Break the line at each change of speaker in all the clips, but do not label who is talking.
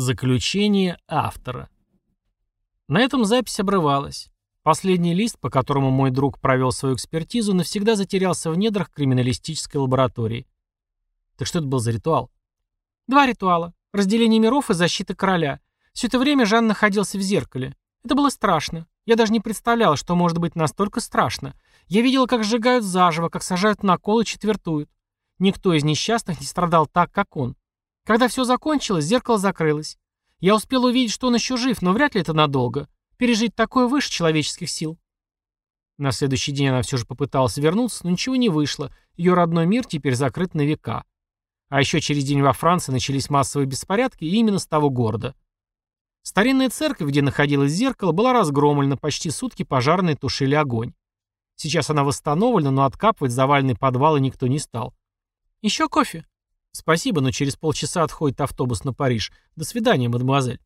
Заключение автора. На этом запись обрывалась. Последний лист, по которому мой друг провел свою экспертизу, навсегда затерялся в недрах криминалистической лаборатории. Так что это был за ритуал? Два ритуала. Разделение миров и защита короля. Все это время Жан находился в зеркале. Это было страшно. Я даже не представляла, что может быть настолько страшно. Я видела, как сжигают заживо, как сажают на кол и четвертуют. Никто из несчастных не страдал так, как он. Когда все закончилось, зеркало закрылось. Я успел увидеть, что он еще жив, но вряд ли это надолго. Пережить такое выше человеческих сил. На следующий день она все же попыталась вернуться, но ничего не вышло. Ее родной мир теперь закрыт на века. А еще через день во Франции начались массовые беспорядки, именно с того города. Старинная церковь, где находилось зеркало, была разгромлена, почти сутки пожарные тушили огонь. Сейчас она восстановлена, но откапывать заваленный подвал и никто не стал. «Еще кофе?» «Спасибо, но через полчаса отходит автобус на Париж. До свидания, мадемуазель».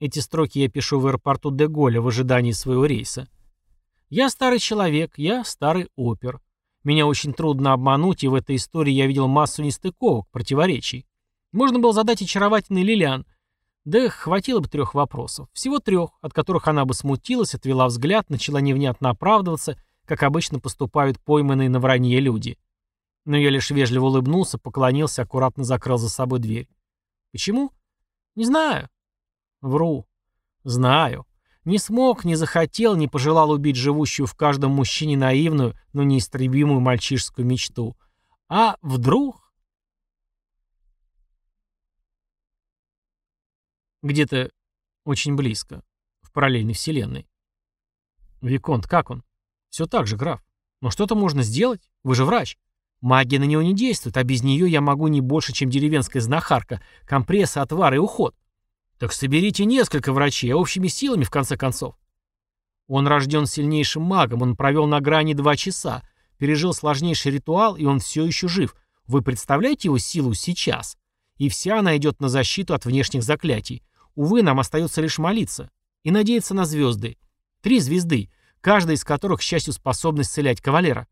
Эти строки я пишу в аэропорту Деголя в ожидании своего рейса. Я старый человек, я старый опер. Меня очень трудно обмануть, и в этой истории я видел массу нестыковок, противоречий. Можно было задать очаровательный Лилиан. Да хватило бы трех вопросов. Всего трех, от которых она бы смутилась, отвела взгляд, начала невнятно оправдываться, как обычно поступают пойманные на вранье люди. Но я лишь вежливо улыбнулся, поклонился, аккуратно закрыл за собой дверь. Почему? Не знаю. Вру. Знаю. Не смог, не захотел, не пожелал убить живущую в каждом мужчине наивную, но неистребимую мальчишескую мечту. А вдруг... Где-то очень близко, в параллельной вселенной. Виконт, как он? Все так же, граф. Но что-то можно сделать? Вы же врач. Магия на него не действует, а без нее я могу не больше, чем деревенская знахарка, компрессы, отвары и уход. Так соберите несколько врачей, общими силами, в конце концов. Он рожден сильнейшим магом, он провел на грани два часа, пережил сложнейший ритуал, и он все еще жив. Вы представляете его силу сейчас? И вся она идет на защиту от внешних заклятий. Увы, нам остается лишь молиться и надеяться на звезды. Три звезды, каждая из которых, к счастью, способна исцелять кавалера.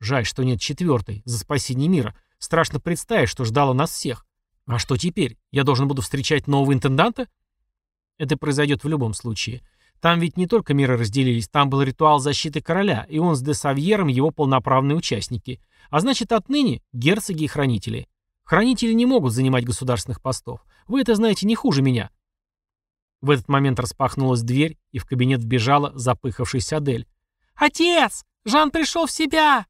Жаль, что нет четвертой, за спасение мира. Страшно представить, что ждало нас всех. А что теперь? Я должен буду встречать нового интенданта? Это произойдет в любом случае. Там ведь не только миры разделились, там был ритуал защиты короля, и он с де Савьером его полноправные участники. А значит, отныне герцоги и хранители. Хранители не могут занимать государственных постов. Вы это знаете не хуже меня. В этот момент распахнулась дверь, и в кабинет вбежала запыхавшаяся Адель. «Отец! Жан пришел в себя!»